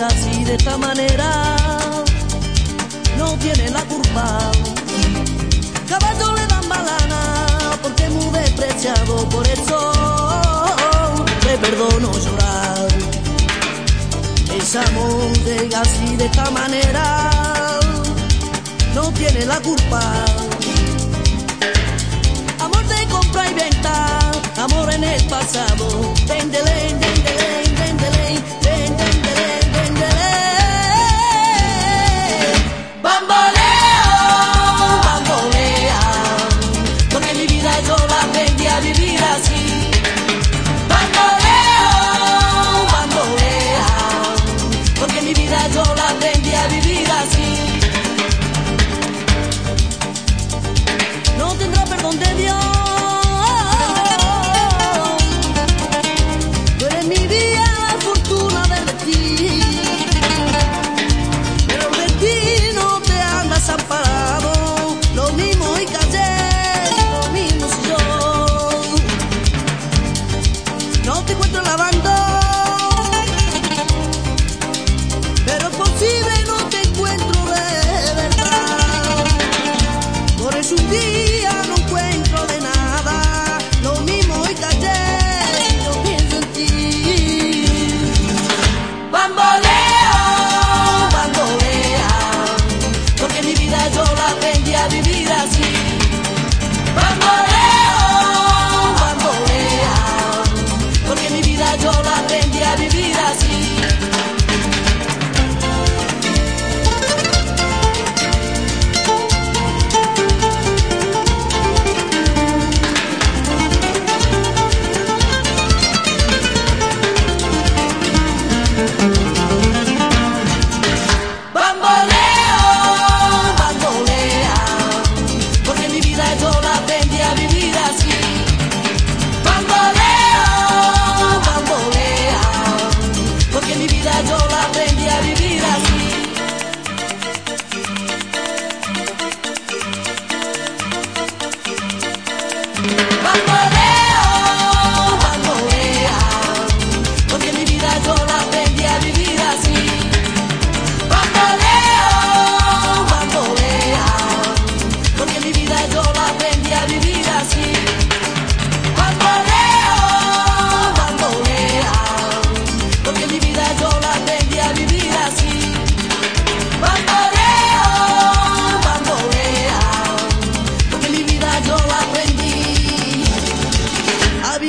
así de esta manera, no tiene la culpa. Caballo le dan balana porque es muy despreciado, por eso le perdono llorar. Ese amor llega así de esta manera, no tiene la culpa.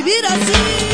vira assim.